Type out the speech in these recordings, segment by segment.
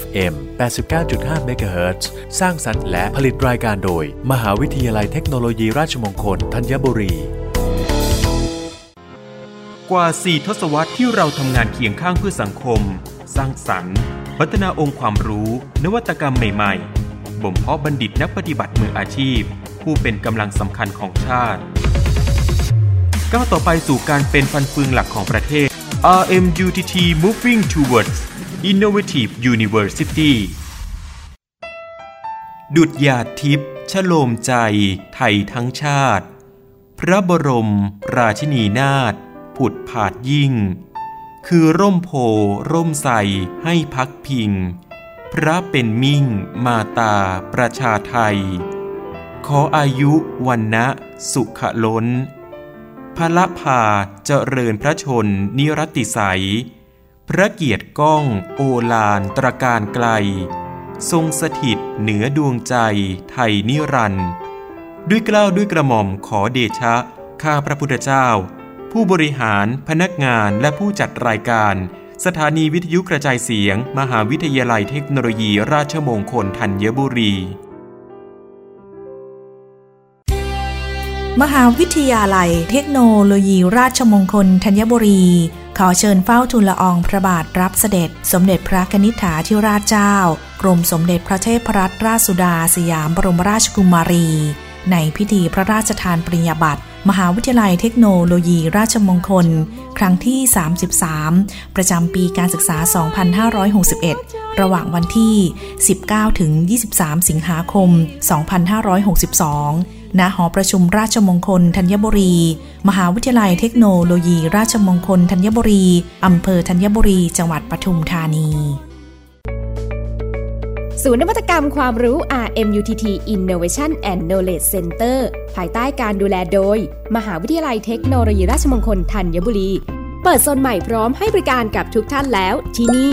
FM 89.5 MHz สร้างสรรค์และผลิตรายการโดย มหาวิทยาลัยเทคโนโลยีราชมงคลธัญบุรี กว่า 4 ทศวรรษที่เราทำงานเคียงข้างเพื่อสังคม สร้างสรรค์ พัฒนาองค์ความรู้ นวัตกรรมใหม่ๆ บ่มเพาะบัณฑิตนักปฏิบัติมืออาชีพ ผู้เป็นกำลังสำคัญของชาติก้าวต่อไปสู่การเป็นฟันเฟืองหลักของประเทศ RMUTT Moving Towards Innovative University ดุดยาทิพย์ชโลมใจ ไทยทั้งชาติ พระบรม ราชินีนาถผุดผาดยิ่ง คือร่มโพร่มใสให้พักพิง พระเป็นมิ่ง มาตา ประชาไทย ขออายุวันนะสุขล้นพระละพาเจริญพระชนนิรติใสย พระเกียรติก้องโอลานตรการไกล ทรงสถิตเหนือดวงใจไทยนิรันดร์ด้วยกล้าวด้วยกระหม่อมขอเดชะ ข้าพระพุทธเจ้า ผู้บริหารพนักงานและผู้จัดรายการ สถานีวิทยุกระจายเสียง มหาวิทยาลัยเทคโนโลยีราชมงคลธัญบุรี มหาวิทยาลัยเทคโนโลยีราชมงคลธัญบุรี ขอเชิญเฝ้าทูลละอองพระบาทรับเสด็จ สมเด็จพระนิษฐาธิราชเจ้า กรมสมเด็จพระเทพรัตนราชสุดาสยามบรมราชกุมารี ในพิธีพระราชทานปริญญาบัตรมหาวิทยาลัยเทคโนโลยีราชมงคล ครั้งที่ 33 ประจำปีการศึกษา 2561 ระหว่างวันที่ 19 ถึง 23 สิงหาคม 2562 ณหอประชุมราชมงคลธัญบุรี มหาวิทยาลัยเทคโนโลยี ราชมงคลธัญบุรี อำเภอธัญบุรี จังหวัดปทุมธานี ศูนย์นวัตกรรมความรู้ RMUTT Innovation and Knowledge Center ภายใต้การดูแลโดย มหาวิทยาลัยเทคโนโลยีราชมงคลธัญบุรี เปิดโซนใหม่พร้อมให้บริการกับทุกท่านแล้วที่นี่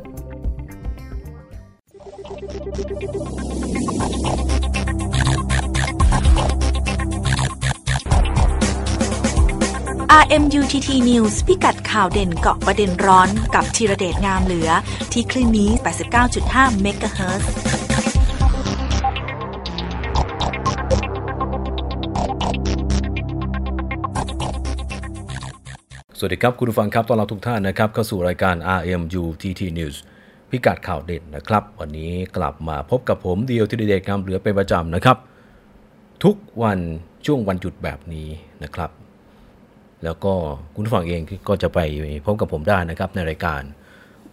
1933 RMUTT News พิกัดข่าวเด่นเกาะประเด็นร้อนกับธีระเดชงามเหลือ ที่คลื่นนี้ 89.5 MHz สวัสดีครับ คุณผู้ฟังครับตอนเราทุกท่านนะครับเข้าสู่รายการ RMUTT News พิกัดข่าวเด่นนะครับ วันนี้กลับมาพบกับผมเดียวที่เดชงามเหลือเป็นประจำนะครับ ทุกวันช่วงวันหยุดแบบนี้นะครับ แล้วก็คุณผู้ฟังเองก็จะไปพบกับผมได้นะครับในรายการ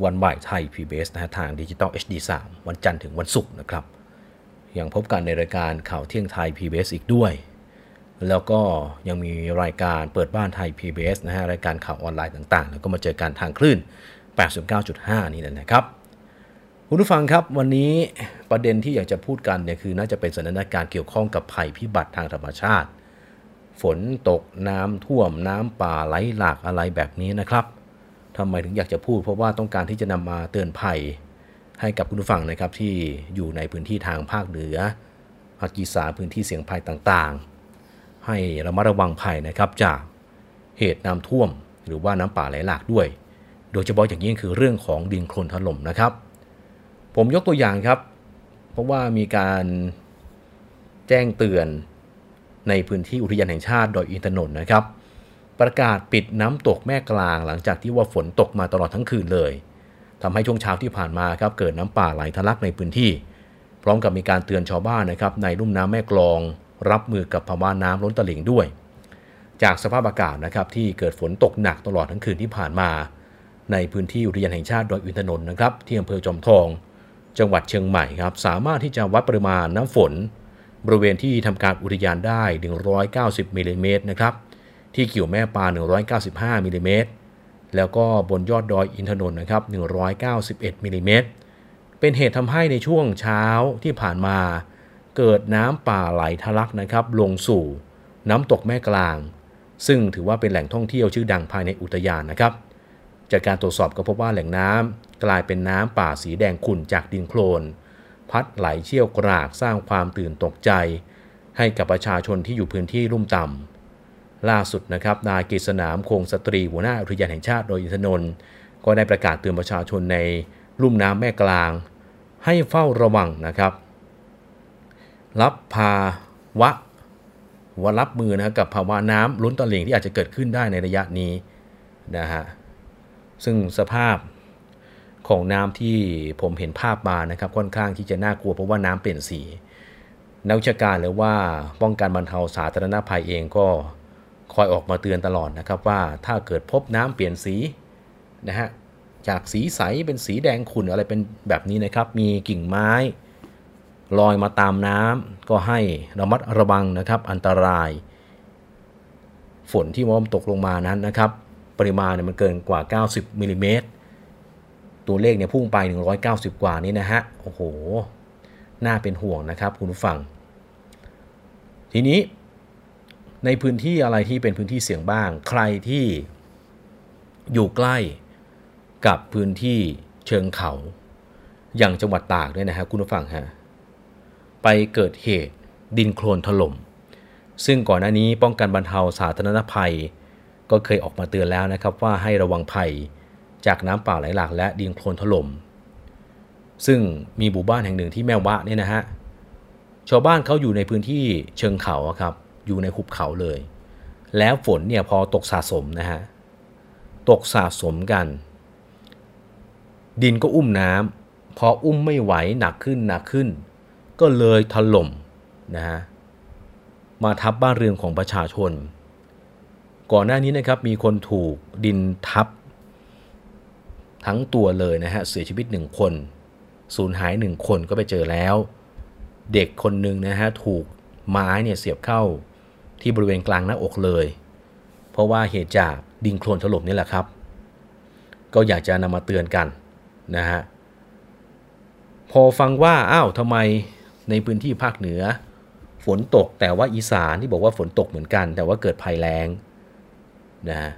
วันบ่ายไทย PBS นะฮะทางดิจิตอล HD 3 วันจันทร์ถึงวันศุกร์นะครับ ยังพบกันในรายการข่าวเที่ยงไทย PBS อีกด้วย แล้วก็ยังมีรายการเปิดบ้านไทย PBS นะฮะรายการข่าวออนไลน์ต่างๆ แล้วก็มาเจอกันทางคลื่น 89.5 นี่แหละนะครับ คุณผู้ฟังครับวันนี้ประเด็นที่อยากจะพูดกันเนี่ยคือน่าจะเป็นสถานการณ์เกี่ยวข้องกับภัยพิบัติทางธรรมชาติ ฝนตกน้ำท่วมน้ำป่าไหลหลากอะไรแบบนี้นะครับทำไมถึงอยากจะพูดเพราะว่าต้องการที่จะนำมาเตือนภัย ให้กับคุณผู้ฟังนะครับที่อยู่ในพื้นที่ทางภาคเหนือภาคอีสานพื้นที่เสี่ยงภัยต่างๆ ให้ระมัดระวังภัยนะครับจากเหตุน้ำท่วม หรือว่าน้ำป่าไหลหลากด้วย โดยเฉพาะอย่างยิ่งคือเรื่องของดินโคลนถล่มนะครับ ผมยกตัวอย่างครับ เพราะว่ามีการแจ้งเตือน ในพื้นที่อุทยานแห่งชาติดอยอินทนนท์นะครับ ประกาศปิดน้ำตกแม่กลางหลังจากที่ว่าฝนตกมาตลอดทั้งคืนเลยทำให้ช่วงเช้าที่ผ่านมาครับเกิดน้ำป่าไหลทะลักในพื้นที่ พร้อมกับมีการเตือนชาวบ้านนะครับในลุ่มน้ำแม่กลอง รับมือกับภาวะน้ำล้นตลิ่งด้วย จากสภาพอากาศนะครับที่เกิดฝนตกหนักตลอดทั้งคืนที่ผ่านมา ในพื้นที่อุทยานแห่งชาติดอยอินทนนท์นะครับที่อำเภอจอมทอง จังหวัดเชียงใหม่ครับสามารถที่จะวัดปริมาณน้ำฝน บริเวณที่ทำการอุทยานได้ 190มิลลิเมตรนะครับ ที่กิ่วแม่ปาน195มิลลิเมตร แล้วก็บนยอดดอยอินทนนท์นะครับ 191มิลลิเมตร เป็นเหตุทำให้ในช่วงเช้าที่ผ่านมา เกิดน้ำป่าไหลทะลักนะครับ ลงสู่น้ำตกแม่กลาง ซึ่งถือว่าเป็นแหล่งท่องเที่ยวชื่อดังภายในอุทยานนะครับ จากการตรวจสอบก็พบว่าแหล่งน้ำกลายเป็นน้ำป่าสีแดงขุ่นจากดินโคลน พัดไหลเชี่ยวกรากสร้างความตื่นตกใจ ให้กับประชาชนที่อยู่พื้นที่ลุ่มต่ำล่าสุดนะครับนายกฤษณามคงสตรีหัวหน้าอุทยานแห่งชาติโดยอินทนนท์ก็ได้ประกาศเตือนประชาชนในลุ่มน้ำแม่กลาง ให้เฝ้าระวังนะครับ รับภาวะว่ารับมือนะกับภาวะน้ำล้นตลิ่งที่อาจจะเกิดขึ้นได้ในระยะนี้นะฮะซึ่งสภาพ ของน้ำที่ผมเห็นภาพมานะครับค่อนข้างที่จะน่ากลัวเพราะว่าน้ำเปลี่ยนสีนักวิชาการหรือว่าป้องกันบรรเทาสาธารณภัยเองก็คอยออกมาเตือนตลอดนะครับว่าถ้าเกิดพบน้ำเปลี่ยนสีนะฮะจากสีใสเป็นสีแดงขุ่นอะไรเป็นแบบนี้นะครับ มีกิ่งไม้ลอยมาตามน้ำก็ให้ระมัดระวังนะครับอันตราย ฝนที่มันตกลงมานั้นนะครับ ปริมาณเนี่ยมันเกินกว่า 90มิลิเมตร ตัวเลขเนี่ยพุ่งไป 190 กว่านี้นะฮะ โอ้โห น่าเป็นห่วงนะครับคุณผู้ฟัง ทีนี้ในพื้นที่อะไรที่เป็นพื้นที่เสี่ยงบ้าง ใครที่อยู่ใกล้กับพื้นที่เชิงเขา อย่างจังหวัดตากเนี่ยนะฮะคุณผู้ฟังฮะ ไปเกิดเหตุดินโคลนถล่ม ซึ่งก่อนหน้านี้ป้องกันบรรเทาสาธารณภัย ก็เคยออกมาเตือนแล้วนะครับว่าให้ระวังภัย จากน้ำป่าไหลหลากและดินโคลนถล่ม ซึ่งมีหมู่บ้านแห่งหนึ่งที่แม่วะเนี่ยนะฮะ ชาวบ้านเขาอยู่ในพื้นที่เชิงเขาครับ อยู่ในหุบเขาเลย แล้วฝนเนี่ยพอตกสะสมนะฮะ ตกสะสมกัน ดินก็อุ้มน้ำ พออุ้มไม่ไหวหนักขึ้นหนักขึ้น ก็เลยถล่มนะฮะ มาทับบ้านเรือนของประชาชนก่อนหน้านี้นะครับมีคนถูกดินทับ ทั้งตัวเลยนะฮะเสียชีวิตหนึ่งคนสูญหายหนึ่งคนก็ไปเจอแล้ว เด็กคนหนึ่งนะฮะถูกไม้เนี่ยเสียบเข้าที่บริเวณกลางหน้าอกเลย เพราะว่าเหตุจากดินโคลนถล่มนี่แหละครับ ก็อยากจะนำมาเตือนกันนะฮะพอฟังว่าอ้าวทำไมในพื้นที่ภาคเหนือ ฝนตกแต่ว่าอีสานที่บอกว่าฝนตกเหมือนกัน แต่ว่าเกิดภัยแล้งนะ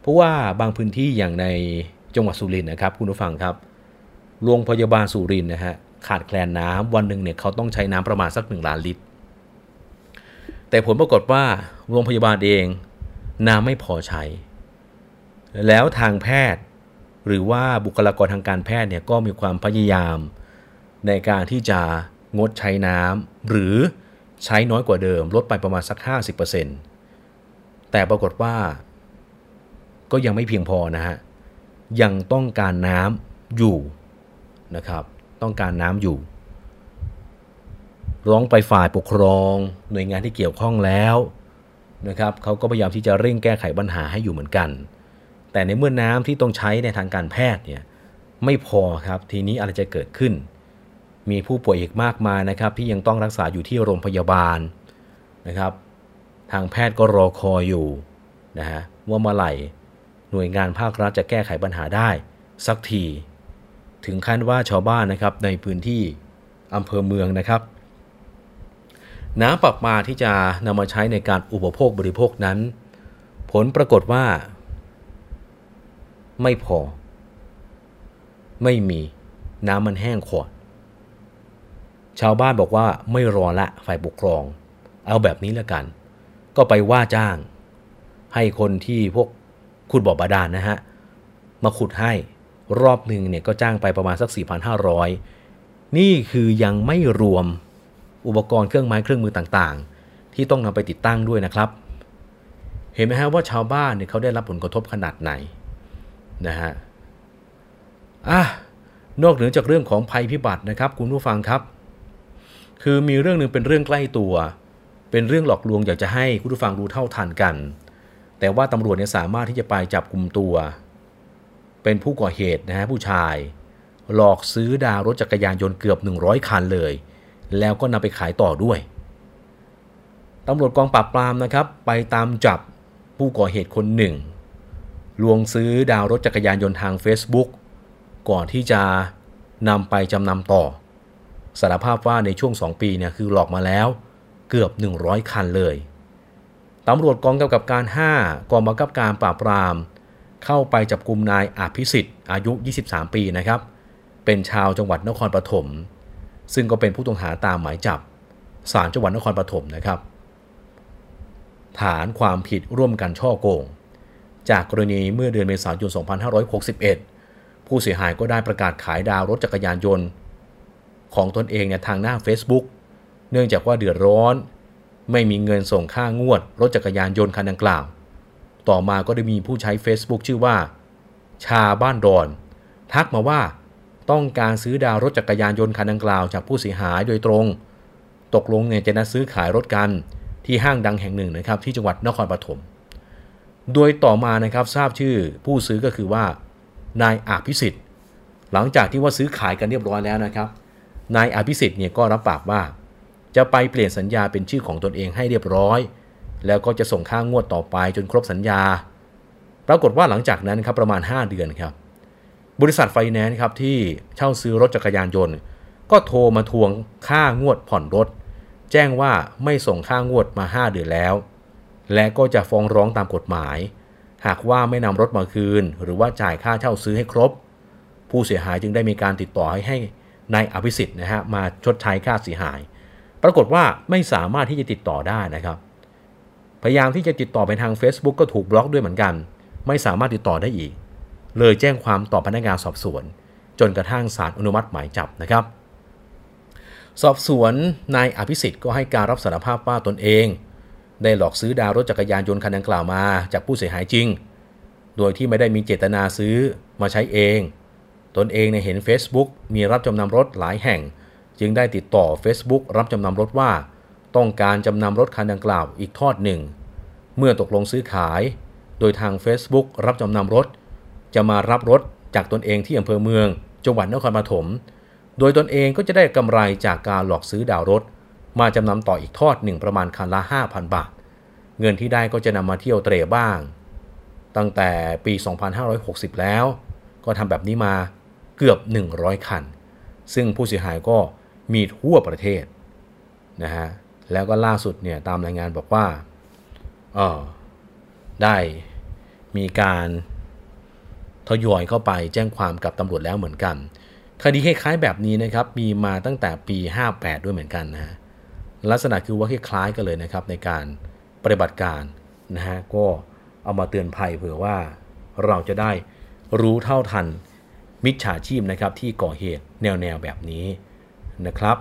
เพราะว่าบางพื้นที่อย่างใน จังหวัดสุรินทร์นะครับคุณผู้ฟังครับโรงพยาบาลสุรินทร์นะฮะขาดแคลนน้ำวันหนึ่งเนี่ยเขาต้องใช้น้ำประมาณสักหนึ่งล้านลิตร แต่ผลปรากฏว่าโรงพยาบาลเองน้ำไม่พอใช้ แล้วทางแพทย์หรือว่าบุคลากรทางการแพทย์เนี่ยก็มีความพยายาม ในการที่จะงดใช้น้ำหรือใช้น้อยกว่าเดิม ลดไปประมาณสัก 50%แต่ปรากฏว่าก็ยังไม่เพียงพอนะฮะ ยังต้องการน้ำอยู่นะครับ ต้องการน้ำอยู่ ร้องไปฝ่ายปกครอง หน่วยงานที่เกี่ยวข้องแล้วนะครับเขาก็พยายามที่จะเร่งแก้ไขปัญหาให้อยู่เหมือนกัน แต่ในเมื่อน้ำที่ต้องใช้ในทางการแพทย์เนี่ยไม่พอครับทีนี้อะไรจะเกิดขึ้น มีผู้ป่วยอีกมากมายนะครับ ที่ยังต้องรักษาอยู่ที่โรงพยาบาลนะครับ ทางแพทย์ก็รอคอยอยู่นะฮะว่าเมื่อไหร่ น่วยงานภาครัฐจะแก้ไขปัญหาได้ สักที ถึงขั้นว่าชาวบ้านนะครับในพื้นที่อำเภอเมืองนะครับ น้ำปรับมาที่จะนำมาใช้ในการอุปโภคบริโภคนั้น ผลปรากฏว่า ไม่พอ ไม่มีน้ำมันแห้งขอดชาวบ้านบอกว่าไม่รอละฝ่ายปกครอง เอาแบบนี้ละกัน ก็ไปว่าจ้าง ให้คนที่พวก ขุดบ่อบาดาลนนะฮะ มาขุดให้รอบหนึ่งเนี่ยก็จ้างไปประมาณสัก 4,500 นี่คือยังไม่รวมอุปกรณ์เครื่องไม้เครื่องมือต่างๆ ที่ต้องนำไปติดตั้งด้วยนะครับ เห็นไหมฮะว่าชาวบ้านเนี่ยเขาได้รับผลกระทบขนาดไหนนะฮะอะนอกเหนือจากเรื่องของภัยพิบัตินะครับ คุณผู้ฟังครับ คือมีเรื่องหนึ่งเป็นเรื่องใกล้ตัว เป็นเรื่องหลอกลวงอยากจะให้คุณผู้ฟังรู้เท่าทันกัน แต่ว่าตำรวจเนี่ยสามารถที่จะไปจับกลุ่มตัว เป็นผู้ก่อเหตุนะฮะผู้ชาย หลอกซื้อดาวรถจักรยานยนต์เกือบ 100 คันเลย แล้วก็นำไปขายต่อด้วยตำรวจกองปราบปรามนะครับ ไปตามจับผู้ก่อเหตุคนหนึ่ง ลวงซื้อดาวรถจักรยานยนต์ทาง Facebook ก่อนที่จะนำไปจำนำต่อสารภาพว่าในช่วง 2 ปีเนี่ยคือหลอกมาแล้วเกือบ 100 คันเลย ตำรวจกองกำกับการ 5 กองบังคับการปราบปราม เข้าไปจับกลุ่มนายอภิสิทธิ์อายุ 23 ปีนะครับ เป็นชาวจังหวัดนครปฐมซึ่งก็เป็นผู้ต้องหาตามหมายจับศาลจังหวัดนครปฐมนะครับ ฐานความผิดร่วมกันช่อโกง จากกรณีเมื่อเดือนเมษายน 2561 ผู้เสียหายก็ได้ประกาศขายดาวรถจักรยานยนต์ ของตนเองเนี่ยทางหน้า Facebook เนื่องจากว่าเดือดร้อน ไม่มีเงินส่งค่างวดรถจักรยานยนต์คันดังกล่าว ต่อมาก็ได้มีผู้ใช้ Facebook ชื่อว่า ชาบ้านดอน ทักมาว่า ต้องการซื้อดาวรถจักรยานยนต์คันดังกล่าวจากผู้เสียหายโดยตรง ตกลงเนี่ยจะนัดซื้อขายรถกันที่ห้างดังแห่งหนึ่งนะครับที่จังหวัดนครปฐม โดยต่อมานะครับทราบชื่อผู้ซื้อก็คือว่านายอภิสิทธิ์ หลังจากที่ว่าซื้อขายกันเรียบร้อยแล้วนะครับ นายอภิสิทธิ์เนี่ยก็รับปากว่า จะไปเปลี่ยนสัญญาเป็นชื่อของตนเองให้เรียบร้อย แล้วก็จะส่งค่างวดต่อไปจนครบสัญญา ปรากฏว่าหลังจากนั้นครับประมาณ 5 เดือนครับ บริษัทไฟแนนซ์ครับที่เช่าซื้อรถจักรยานยนต์ ก็โทรมาทวงค่างวดผ่อนรถ แจ้งว่าไม่ส่งค่างวดมา 5 เดือนแล้ว และก็จะฟ้องร้องตามกฎหมาย หากว่าไม่นำรถมาคืน หรือว่าจ่ายค่าเช่าซื้อให้ครบ ผู้เสียหายจึงได้มีการติดต่อให้ให้นายอภิสิทธิ์นะฮะมาชดใช้ค่าเสียหาย ปรากฏว่าไม่สามารถที่จะติดต่อได้นะครับ พยายามที่จะติดต่อไปทาง Facebook ก็ถูกบล็อกด้วยเหมือนกัน ไม่สามารถติดต่อได้อีก เลยแจ้งความต่อพนักงานสอบสวน จนกระทั่งศาลอนุมัติหมายจับนะครับ สอบสวนนายอภิสิทธิ์ก็ให้การรับสารภาพว่าตนเอง ได้หลอกซื้อดาวรถจักรยานยนต์คันดังกล่าวมาจากผู้เสียหายจริง โดยที่ไม่ได้มีเจตนาซื้อมาใช้เอง ตนเองในเห็น Facebook มีรับจำนำรถหลายแห่ง จึงได้ติดต่อ Facebook รับจำนำรถว่า ต้องการจำนำรถคันดังกล่าวอีกทอดหนึ่ง เมื่อตกลงซื้อขาย โดยทาง Facebook รับจำนำรถ จะมารับรถจากตนเองที่อำเภอเมือง จังหวัดนครปฐม โดยตนเองก็จะได้กำไรจากการหลอกซื้อดาวรถ มาจำนำต่ออีกทอดหนึ่งประมาณคันละ 5,000 บาท เงินที่ได้ก็จะนำมาเที่ยวเตร่บ้าง ตั้งแต่ปี 2560 แล้ว ก็ทำแบบนี้มาเกือบ 100 คัน ซึ่งผู้เสียหายก็ มีทั่วประเทศนะฮะแล้วก็ล่าสุดเนี่ยตามรายงานบอกว่าเออได้มีการทยอยเข้าไปแจ้งความกับตำรวจแล้วเหมือนกัน คดีคล้ายๆแบบนี้นะครับมีมาตั้งแต่ปี 58 ด้วยเหมือนกันนะฮะลักษณะคือว่าคล้ายๆกันเลยนะครับในการปฏิบัติการนะฮะก็เอามาเตือนภัยเผื่อว่าเราจะได้รู้เท่าทันมิจฉาชีพนะครับที่ก่อเหตุแนวๆแบบนี้ นะครับ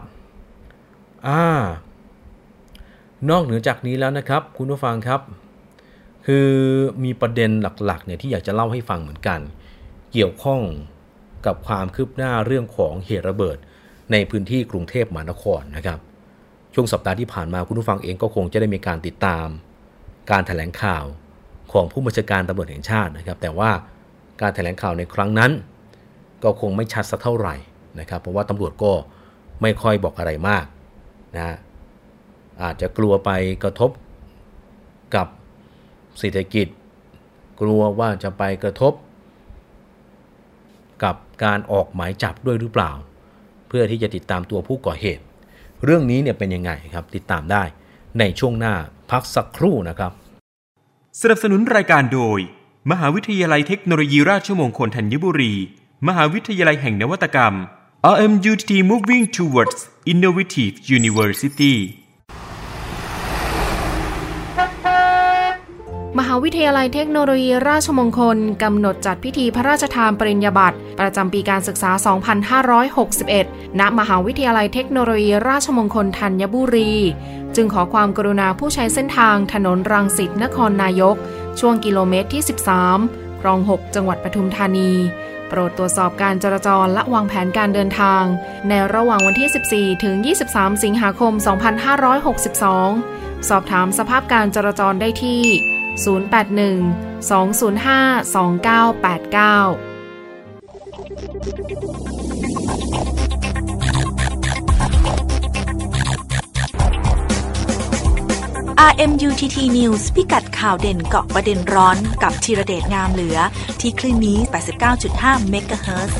อ่านอกเหนือจากนี้แล้วนะครับ คุณผู้ฟังครับ คือมีประเด็นหลักๆเนี่ยที่อยากจะเล่าให้ฟังเหมือนกัน เกี่ยวข้องกับความคืบหน้าเรื่องของเหตุระเบิด ในพื้นที่กรุงเทพมหานครนะครับ ช่วงสัปดาห์ที่ผ่านมาคุณผู้ฟังเองก็คงจะได้มีการติดตาม การถแถลงข่าวของผู้บัญชาการตำรวจแห่งชาตินะครับ แต่ว่าการถแถลงข่าวในครั้งนั้น ก็คงไม่ชัดสักเท่าไหร่นะครับ เพราะว่าตำรวจก็ ไม่ค่อยบอกอะไรมากนะอาจจะกลัวไปกระทบกับเศรษฐกิจ กลัวว่าจะไปกระทบ กับการออกหมายจับด้วยหรือเปล่า เพื่อที่จะติดตามตัวผู้ก่อเหตุ เรื่องนี้เนี่ยเป็นยังไงครับติดตามได้ในช่วงหน้าพักสักครู่นะครับ สนับสนุนรายการโดย มหาวิทยาลัยเทคโนโลยีราชมงคลธัญบุรี มหาวิทยาลัยแห่งนวัตกรรม RMUTT Moving Towards Innovative University มหาวิทยาลัยเทคโนโลยีราชมงคล กำหนดจัดพิธีพระราชทานปริญญาบัตรประจำปีการศึกษา 2561 ณ มหาวิทยาลัยเทคโนโลยีราชมงคลธัญบุรี จึงขอความกรุณาผู้ใช้เส้นทางถนนรังสิตนครนายก ช่วงกิโลเมตรที่ 13 คลอง 6 จังหวัดปทุมธานี โปรดตรวจสอบการจราจรและวางแผนการเดินทาง ในระหว่างวันที่ 14 ถึง 23 สิงหาคม 2562 สอบถามสภาพการจราจรได้ที่ 081 205 2989 RMUTT News พิกัดข่าวเด่นเกาะประเด็นร้อนกับธีระเดชงามเหลือ ที่คลื่นนี้ 89.5 เมกะเฮิรตซ์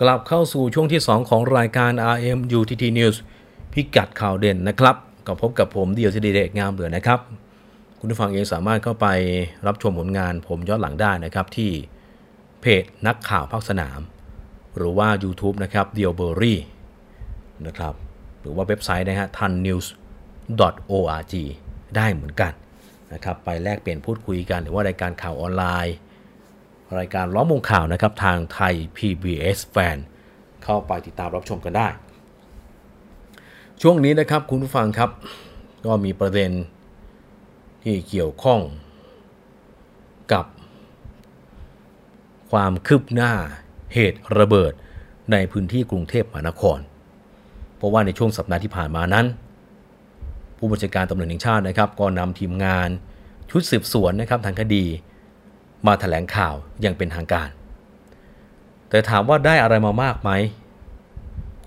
กลับเข้าสู่ช่วงที่ 2 ของรายการ RM UTT News พิกัดข่าวเด่นนะครับก็พบกับผมเดียวทีเดกงามเหลือนะครับ คุณผู้ฟังเองสามารถเข้าไปรับชมผลงานผมย้อนหลังได้นะครับที่ เพจนักข่าวภาคสนาม หรือว่า YouTube นะครับเดียวเบอรี่นะครับหรือว่าเว็บไซต์นะฮะ tan news org ได้เหมือนกันนะครับไปแลกเปลี่ยนพูดคุยกัน หรือว่ารายการข่าวออนไลน์ รายการล้อมวงข่าวนะครับทางไทย PBS Fan เข้าไปติดตามรับชมกันได้ ช่วงนี้นะครับคุณผู้ฟังครับ ก็มีประเด็นที่เกี่ยวข้องกับ ความคืบหน้าเหตุระเบิดในพื้นที่กรุงเทพมหานคร เพราะว่าในช่วงสัปดาห์ที่ผ่านมานั้น ผู้บัญชาการตำรวจแห่งชาตินะครับ ก็นำทีมงานชุดสืบสวนนะครับทางคดี มาถแถลงข่าวอย่างเป็นทางการ แต่ถามว่าได้อะไรมามากไหม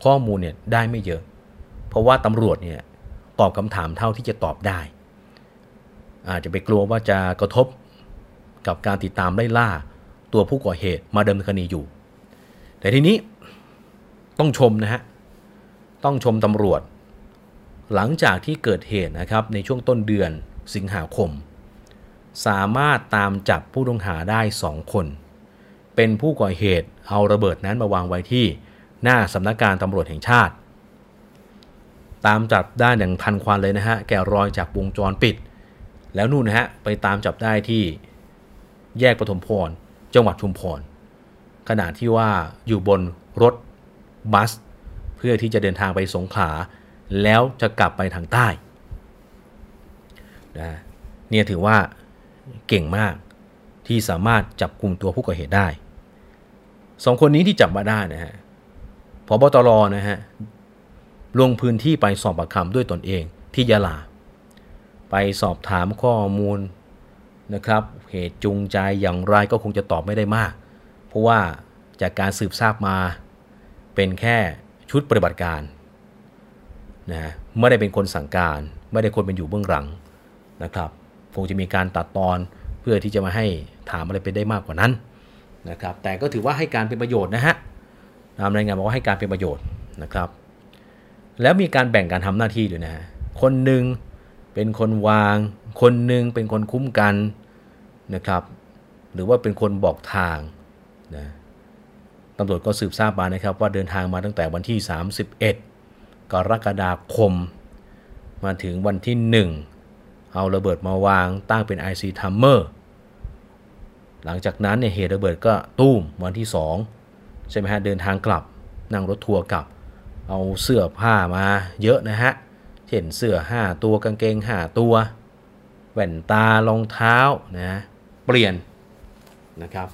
ข้อมูลเนี่ยได้ไม่เยอะ เพราะว่าตำรวจเนี่ยตอบคำถามเท่าที่จะตอบได้ อาจจะไปกลัวว่าจะกระทบกับการติดตามไล่ล่า ตัวผู้ก่อเหตุมาดำเนินคดีอยู่ แต่ทีนี้ต้องชมนะฮะ ต้องชมตำรวจ หลังจากที่เกิดเหตุนะครับในช่วงต้นเดือนสิงหาคม สามารถตามจับผู้ต้องหาได้ 2 คน เป็นผู้ก่อเหตุเอาระเบิดนั้นมาวางไว้ที่หน้าสำนักงานตำรวจแห่งชาติ ตามจับได้อย่างทันควันเลยนะฮะ แกะรอยจากวงจรปิด แล้วนู่นนะฮะไปตามจับได้ที่แยกปฐมพร จังหวัดชุมพรขณะที่ว่าอยู่บนรถบัส เพื่อที่จะเดินทางไปสงขลาแล้วจะกลับไปทางใต้นะเนี่ยถือว่าเก่งมากที่สามารถจับกลุ่มตัวผู้ก่อเหตุได้สองคนนี้ที่จับมาได้นะฮะพบตรนะฮะลงพื้นที่ไปสอบปากคำด้วยตนเองที่ยะลา ไปสอบถามข้อมูล นะครับ เหตุจูงใจอย่างไรก็คงจะตอบไม่ได้มาก เพราะว่าจากการสืบทราบมา เป็นแค่ชุดปฏิบัติการนะไม่ได้เป็นคนสั่งการ ไม่ได้คนเป็นอยู่เบื้องหลังนะครับ คงจะมีการตัดตอนเพื่อที่จะมาให้ถามอะไรไปได้มากกว่านั้นนะครับ แต่ก็ถือว่าให้การเป็นประโยชน์นะฮะตามรายงานบอกว่าให้การเป็นประโยชน์นะครับ แล้วมีการแบ่งการทำหน้าที่ด้วยนะคนหนึ่ง เป็นคนวาง คนหนึ่งเป็นคนคุ้มกันนะครับ หรือว่าเป็นคนบอกทางนะตำรวจก็สืบทราบมานะครับ ว่าเดินทางมาตั้งแต่วันที่ 31 กรกฎาคม มาถึงวันที่ 1 เอาระเบิดมาวางตั้งเป็น IC t i m e r หลังจากนั้นเนี่ยเหตุระเบิดก็ตุ้มวันที่ 2 ใช่ไหมฮะเดินทางกลับนั่งรถทัวร์กลับ เอาเสื้อผ้ามาเยอะนะฮะ เช่นเสื้อ5ตัวกางเกง5ตัว แว่นตารองเท้านะเปลี่ยนนะครับ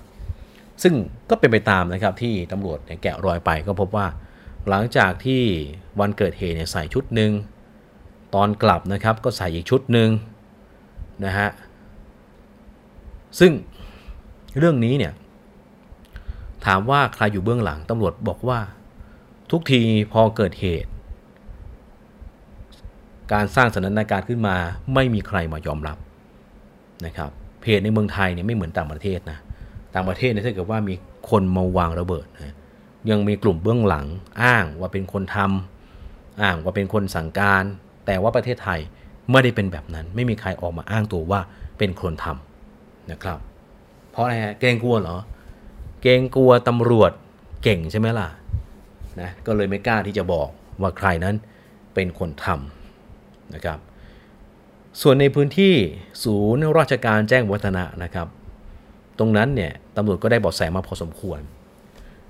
ซึ่งก็เป็นไปตามนะครับที่ตำรวจแกะรอยไปก็พบว่า หลังจากที่วันเกิดเหตุใส่ชุดหนึ่งตอนกลับนะครับก็ใส่อีกชุดหนึ่งนะฮะซึ่งเรื่องนี้เนี่ยถามว่าใครอยู่เบื้องหลังตำรวจบอกว่า ทุกทีพอเกิดเหตุ การสร้างสถานการณ์ขึ้นมาไม่มีใครมายอมรับนะครับเพจในเมืองไทยเนี่ยไม่เหมือนต่างประเทศนะต่างประเทศเนี่ยถ้าเกิดว่ามีคนมาวางระเบิดนะยังมีกลุ่มเบื้องหลังอ้างว่าเป็นคนทำอ้างว่าเป็นคนสั่งการ แต่ว่าประเทศไทยไม่ได้เป็นแบบนั้น ไม่มีใครออกมาอ้างตัวว่าเป็นคนทำนะครับ เพราะอะไรฮะเกรงกลัวเหรอเกรงกลัวตำรวจเก่งใช่ไหมล่ะนะก็เลยไม่กล้าที่จะบอกว่าใครนั้นเป็นคนทำ นะครับ ส่วนในพื้นที่ศูนย์ราชการแจ้งวัฒนะนะครับ ตรงนั้นเนี่ยตำรวจก็ได้เบาะแสมาพอสมควร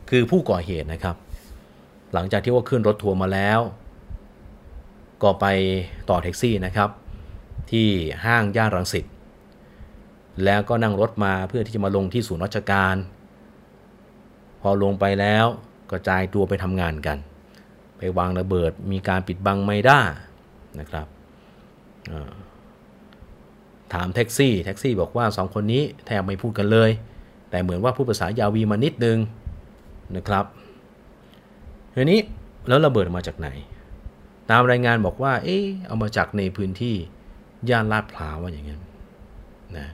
คือผู้ก่อเหตุนะครับ หลังจากที่ว่าขึ้นรถทัวร์มาแล้ว ก็ไปต่อแท็กซี่นะครับ ที่ห้างย่านรังสิตแล้วก็นั่งรถมาเพื่อที่จะมาลงที่ศูนย์ราชการ พอลงไปแล้วกระจายตัวไปทำงานกัน ไปวางระเบิดมีการปิดบังไม่ได้ นะครับถามแท็กซี่แท็กซี่บอกว่าสองคนนี้แทบไม่พูดกันเลย แต่เหมือนว่าพูดภาษายาวีมานิดนึงนะครับทีนี้แล้วระเบิดมาจากไหน ตามรายงานบอกว่า เอ๊ะเอามาจากในพื้นที่ย่านลาดพร้าวว่าอย่างนั้นนะ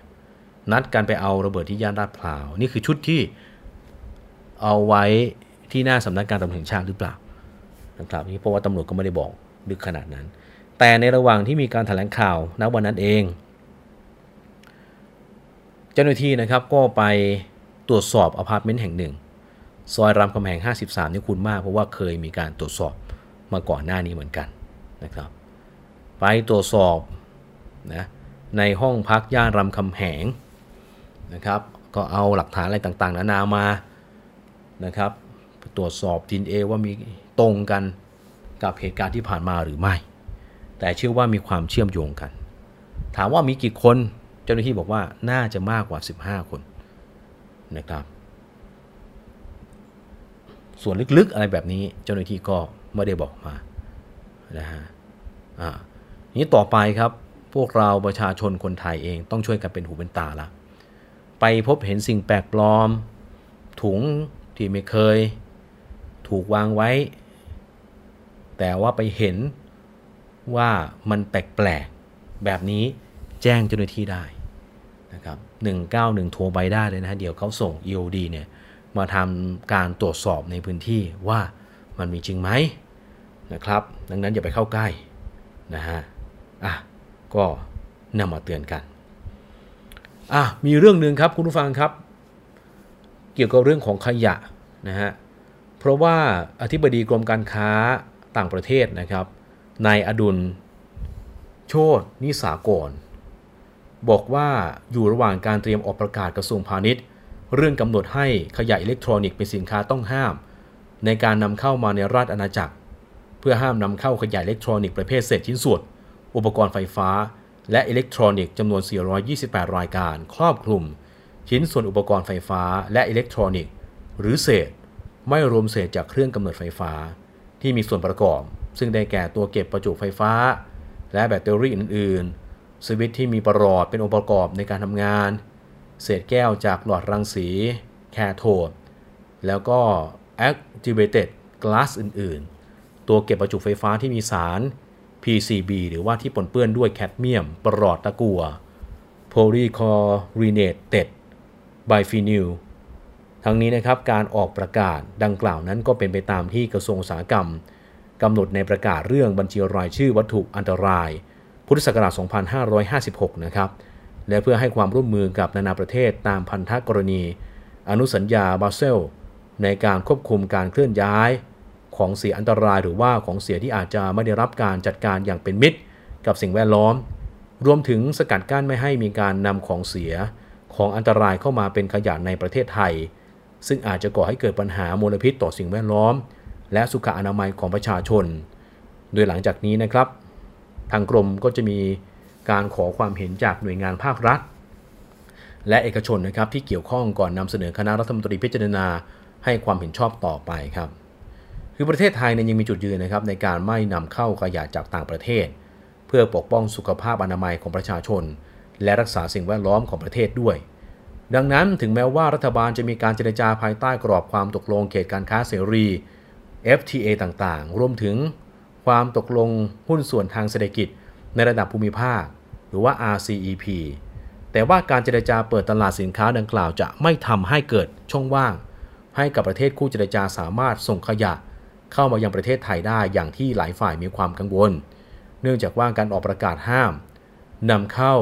นัดกันไปเอาระเบิดที่ย่านลาดพร้าวนี่คือชุดที่เอาไว้ที่หน้าสำนักการตำรวจแห่งชาติหรือเปล่านะครับนี่เพราะว่าตำรวจก็ไม่ได้บอกลึกขนาดนั้น แต่ในระหว่างที่มีการถแถลงข่าวณวันนั้นเอง เจ้าหน้าที่นะครับก็ไปตรวจสอบอพาร์ตเมนต์แห่งหนึ่ง ซอยรามคำแหง 53 นี่คุณมากเพราะว่าเคยมีการตรวจสอบมาก่อนหน้านี้เหมือนกันนะครับ ไปตรวจสอบนะในห้องพักย่านรามคำแหงนะครับ ก็เอาหลักฐานอะไรต่างๆ นานามานะครับ ตรวจสอบดินเอว่ามีตรงกันกับเหตุการณ์ที่ผ่านมาหรือไม่ แต่เชื่อว่ามีความเชื่อมโยงกัน ถามว่ามีกี่คนเจ้าหน้าที่บอกว่าน่าจะมากกว่า 15 คนนะครับ ส่วนลึกๆอะไรแบบนี้เจ้าหน้าที่ก็ไม่ได้บอกมานะฮะอ่านี้ต่อไปครับพวกเราประชาชนคนไทยเองต้องช่วยกันเป็นหูเป็นตาละไปพบเห็นสิ่งแปลกปลอม ถุงที่ไม่เคย ถูกวางไว้ แต่ว่าไปเห็น ว่ามันแปลกๆแบบนี้แจ้งเจ้าหน้าที่ได้นะครับ191 โทรไปได้เลยนะเดี๋ยวเขาส่ง EOD เนี่ยมาทำการตรวจสอบในพื้นที่ว่ามันมีจริงไหมนะครับ ดังนั้นอย่าไปเข้าใกล้นะฮะอะก็นำมาเตือนกันอะมีเรื่องหนึ่งครับคุณผู้ฟังครับ เกี่ยวกับเรื่องของขยะนะฮะเพราะว่าอธิบดีกรมการค้าต่างประเทศนะครับ นายอดุล โชตนิสากร บอกว่าอยู่ระหว่างการเตรียมออกประกาศกระทรวงพาณิชย์ เรื่องกำหนดให้ขยะอิเล็กทรอนิกส์เป็นสินค้าต้องห้าม ในการนำเข้ามาในราชอาณาจักร เพื่อห้ามนำเข้าขยะอิเล็กทรอนิกส์ประเภทเศษชิ้นส่วน อุปกรณ์ไฟฟ้า และอิเล็กทรอนิกส์จำนวน 428 รายการ ครอบคลุม ชิ้นส่วนอุปกรณ์ไฟฟ้า และอิเล็กทรอนิกส์ หรือเศษ ไม่รวมเศษจากเครื่องกำเนิดไฟฟ้า ที่มีส่วนประกอบ ซึ่งได้แก่ตัวเก็บประจุไฟฟ้า และแบตเตอรี่อื่น ๆ สวิตช์ที่มีประหลอดเป็นองค์ประกอบในการทำงาน เศษแก้วจากหลอดรังสี แคโทด แล้วก็ activated glass อื่น ๆ ตัวเก็บประจุไฟฟ้าที่มีสาร PCB หรือว่าที่ปนเปื้อนด้วยแคดเมียม ประหลอดตะกัว polychlorinated biphenyl ทั้งนี้นะครับการออกประกาศดังกล่าวนั้นก็เป็นไปตามที่กระทรวงอุตสาหกรรม กำหนดในประกาศเรื่องบัญชีรายชื่อวัตถุอันตราย พุทธศักราช 2556 นะครับ และเพื่อให้ความร่วมมือกับนานาประเทศตามพันธกรณี อนุสัญญาบาเซล ในการควบคุมการเคลื่อนย้าย ของเสียอันตรายหรือว่าของเสียที่อาจจะไม่ได้รับการจัดการอย่างเป็นมิตร กับสิ่งแวดล้อม รวมถึงสกัดกั้นไม่ให้มีการนำของเสียของอันตรายเข้ามาเป็นขยะในประเทศไทย ซึ่งอาจจะก่อให้เกิดปัญหามลพิษต่อสิ่งแวดล้อม และสุขอนามัยของประชาชน โดยหลังจากนี้นะครับ ทางกรมก็จะมีการขอความเห็นจากหน่วยงานภาครัฐ และเอกชนนะครับที่เกี่ยวข้องก่อนนำเสนอคณะรัฐมนตรีพิจารณาให้ความเห็นชอบต่อไปครับคือประเทศไทยเนี่ยยังมีจุดยืนนะครับในการไม่นำเข้าขยะจากต่างประเทศ เพื่อปกป้องสุขภาพอนามัยของประชาชน และรักษาสิ่งแวดล้อมของประเทศด้วย ดังนั้นถึงแม้ว่ารัฐบาลจะมีการเจรจาภายใต้กรอบความตกลงเขตการค้าเสรี FTA ต่างๆ รวมถึงความตกลงหุ้นส่วนทางเศรษฐกิจในระดับภูมิภาค หรือว่า RCEP แต่ว่าการเจรจาเปิดตลาดสินค้าดังกล่าวจะไม่ทำให้เกิดช่องว่าง ให้กับประเทศคู่เจรจาสามารถส่งขยะเข้ามายังประเทศไทยได้อย่างที่หลายฝ่ายมีความกังวล เนื่องจากว่าการออกประกาศห้ามนำเข้า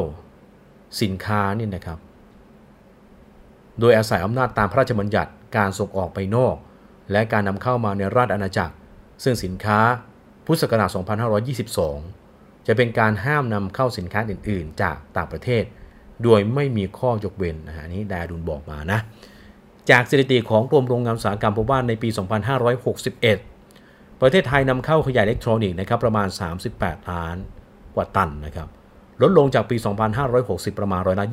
สินค้านี่นะครับ โดยอาศัยอำนาจตามพระราชบัญญัติการส่งออกไปนอก และการนำเข้ามาในราชอาณาจักร ซึ่งสินค้าพุทธศักราช 2522 จะเป็นการห้ามนำเข้าสินค้าอื่น ๆ จากต่างประเทศ โดยไม่มีข้อยกเว้นนะฮะนี้ดาดุลบอกมานะจากสถิติของกรมโรงงานอุตสาหกรรมพบว่าในปี 2561 ประเทศไทยนำเข้าขยะอิเล็กทรอนิกส์นะครับประมาณ 38 ล้านกว่าตันนะครับลดลงจากปี 2560 ประมาณร้อยละ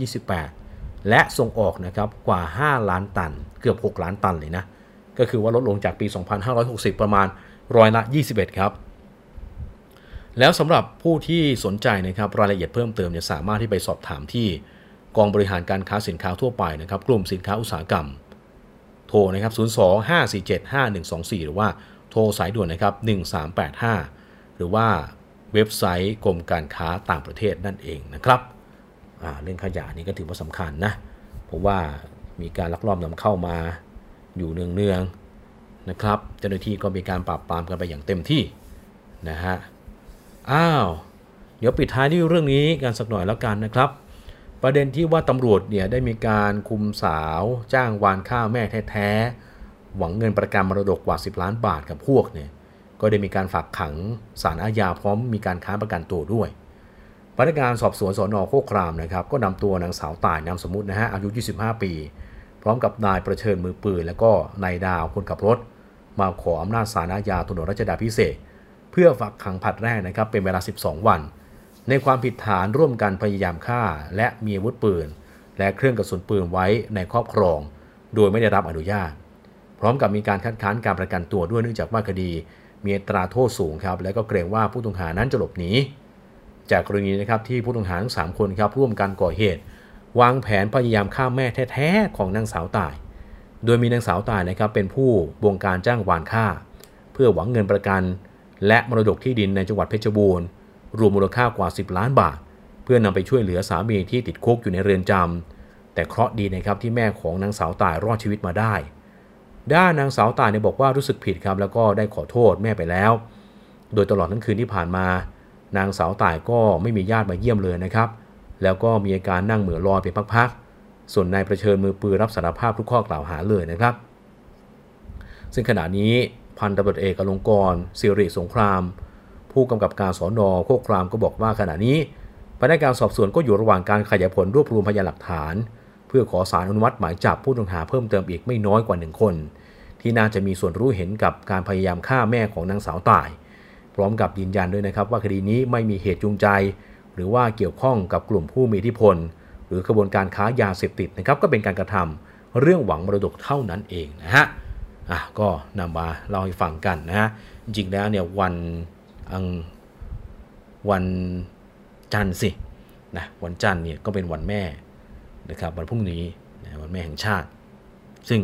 28 และส่งออกนะครับกว่า 5 ล้านตัน เกือบ 6 ล้านตันเลยนะ ก็คือว่าลดลงจากปี 2560 ประมาณร้อยละ 21 ครับ แล้วสำหรับผู้ที่สนใจนะครับรายละเอียดเพิ่มเติมเนี่ยสามารถที่ไปสอบถามที่กองบริหารการค้าสินค้าทั่วไปนะครับ กลุ่มสินค้าอุตสาหกรรม โทรนะครับ 02-547-5124 หรือว่าโทรสายด่วนนะครับ 1385 หรือว่าเว็บไซต์กรมการค้าต่างประเทศนั่นเองนะครับเรื่องขยะนี่ก็ถือว่าสำคัญนะ เพราะว่ามีการลักลอบนำเข้ามา อยู่เนืองๆนะครับ เจ้าหน้าที่ก็มีการปราบปรามกันไปอย่างเต็มที่นะฮะอ้าวเดี๋ยวปิดท้ายด้วยเรื่องนี้กันสักหน่อยแล้วกันนะครับ ประเด็นที่ว่าตำรวจเนี่ยได้มีการคุมสาวจ้างวานฆ่าแม่แท้ๆหวังเงินประกันมรดกกว่า 10 ล้านบาทกับพวกเนี่ยก็ได้มีการฝากขังสารอาญาพร้อมมีการค้านประกันตัวด้วยพนักงานสอบสวนสอนอโคกครามนะครับ ก็นำตัวนางสาวตายนามสมมุตินะฮะอายุ 25 ปี พร้อมกับนายประเชิญมือปืน แล้วก็นายดาวคนขับรถ มาขออำนาจศาลอาญาถนนรัชดาพิเศษ เพื่อฝากขังผัดแรกนะครับเป็นเวลา 12 วัน ในความผิดฐานร่วมกันพยายามฆ่า และมีอาวุธปืน และเครื่องกระสุนปืนไว้ในครอบครอง โดยไม่ได้รับอนุญาต พร้อมกับมีการคัดค้านการประกันตัวด้วยเนื่องจากว่าคดี มีตราโทษสูงครับและก็เกรงว่าผู้ต้องหานั้นจะหลบหนีจากกรณีนะครับที่ผู้ต้องหาทั้ง3คนครับร่วมกันก่อเหตุ วางแผนพยายามฆ่าแม่แท้ๆของนางสาวตาย โดยมีนางสาวตายนะครับเป็นผู้บงการจ้างวานฆ่า เพื่อหวังเงินประกัน และมรดกที่ดินในจังหวัดเพชรบูรณ์ รวมมูลค่ากว่า 10 ล้านบาท เพื่อนำไปช่วยเหลือสามีที่ติดคุกอยู่ในเรือนจำแต่เคราะห์ดีนะครับที่แม่ของนางสาวตายรอดชีวิตมาได้ ด้านนางสาวตายเนี่ยบอกว่ารู้สึกผิดครับ แล้วก็ได้ขอโทษแม่ไปแล้ว โดยตลอดทั้งคืนที่ผ่านมา นางสาวตายก็ไม่มีญาติมาเยี่ยมเลยนะครับ แล้วก็มีอาการนั่งเหมือลอยเป็นพักๆ ส่วนนายประเชิญมือปืนรับสารภาพทุกข้อกล่าวหาเลยนะครับ ซึ่งขณะนี้พันตำรวจเอกอลงกรสิริสงคราม ผู้กำกับการสอนอโคกครามก็บอกว่าขณะนี้พนักงานสอบสวนก็อยู่ระหว่างการขยายผลรวบรวมพยานหลักฐาน เพื่อขอสารอนุมัติหมายจับผู้ต้องหาเพิ่มเติมอีกไม่น้อยกว่าหนึ่งคน ที่น่าจะมีส่วนรู้เห็นกับการพยายามฆ่าแม่ของนางสาวตาย พร้อมกับยืนยันด้วยนะครับว่าคดีนี้ไม่มีเหตุจูงใจ หรือว่าเกี่ยวข้องกับกลุ่มผู้มีอิทธิพล หรือขบวนการค้ายาเสพติดนะครับก็เป็นการกระทำเรื่องหวังมรดกเท่านั้นเองนะฮะอะก็นำมาเล่าให้ฟังกันนะฮะจริงแล้วเนี่ยวันอังวันจันทร์สินะวันจันทร์เนี่ยก็เป็นวันแม่นะครับวันพรุ่งนี้นะวันแม่แห่งชาติ ซึ่ง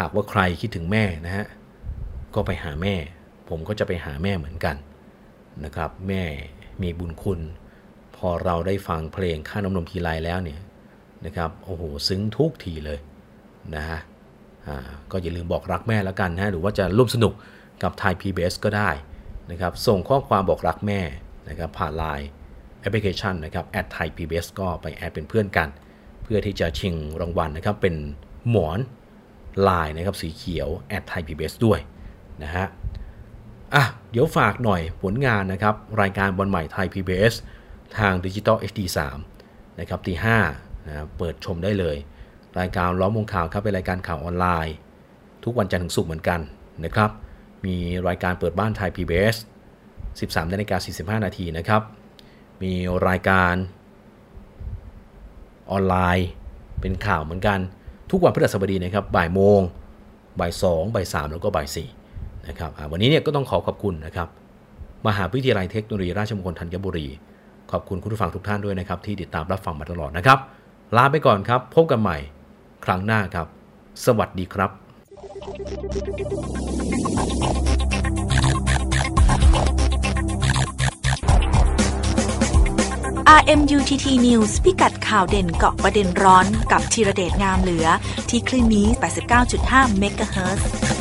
หากว่าใครคิดถึงแม่นะฮะก็ไปหาแม่ ผมก็จะไปหาแม่เหมือนกัน นะครับ แม่มีบุญคุณ พอเราได้ฟังเพลงค่าน้ำนมทีไรแล้วเนี่ยนะครับโอ้โหซึ้งทุกทีเลยนะฮะก็อย่าลืมบอกรักแม่แล้วกันนะหรือว่าจะร่วมสนุกกับไทย PBS ก็ได้นะครับส่งข้อความบอกรักแม่นะครับผ่านไลน์แอปพลิเคชันนะครับแอดไทย PBS ก็ไปแอดเป็นเพื่อนกัน เพื่อที่จะชิงรางวัลนะครับเป็นหมอนลายนะครับสีเขียวแอดไทย PBS ด้วยนะฮะ อะเดี๋ยวฝากหน่อยผลงานนะครับ รายการบอลใหม่ไทย PBS ทางดิจิตอล HD 3นะครับตี5นะเปิดชมได้เลย รายการล้อมวงข่าวครับเป็นรายการข่าวออนไลน์ ทุกวันจันทร์ถึงศุกร์เหมือนกันนะครับ มีรายการเปิดบ้านไทย PBS 13นาฬิกา45 นาทีนะครับ มีรายการออนไลน์เป็นข่าวเหมือนกัน ทุกวันพฤหัสบดีนะครับบ่ายโมงบ่ายสองบ่ายสามแล้วก็บ่ายสี่ นะครับวันนี้เนี่ยก็ต้องขอขอบคุณนะครับมหาวิทยาลัยเทคโนโลยีราชมงคลธัญบุรี ขอบคุณคุณผู้ฟังทุกท่านด้วยนะครับ ที่ติดตามรับฟังมาตลอดนะครับ ลาไปก่อนครับ พบกันใหม่ครั้งหน้าครับ สวัสดีครับ RMUTT News พิกัดข่าวเด่นเกาะประเด็นร้อนกับธีระเดชงามเหลือ ที่คลื่นนี้ 89.5 MHz เมกะเฮิร์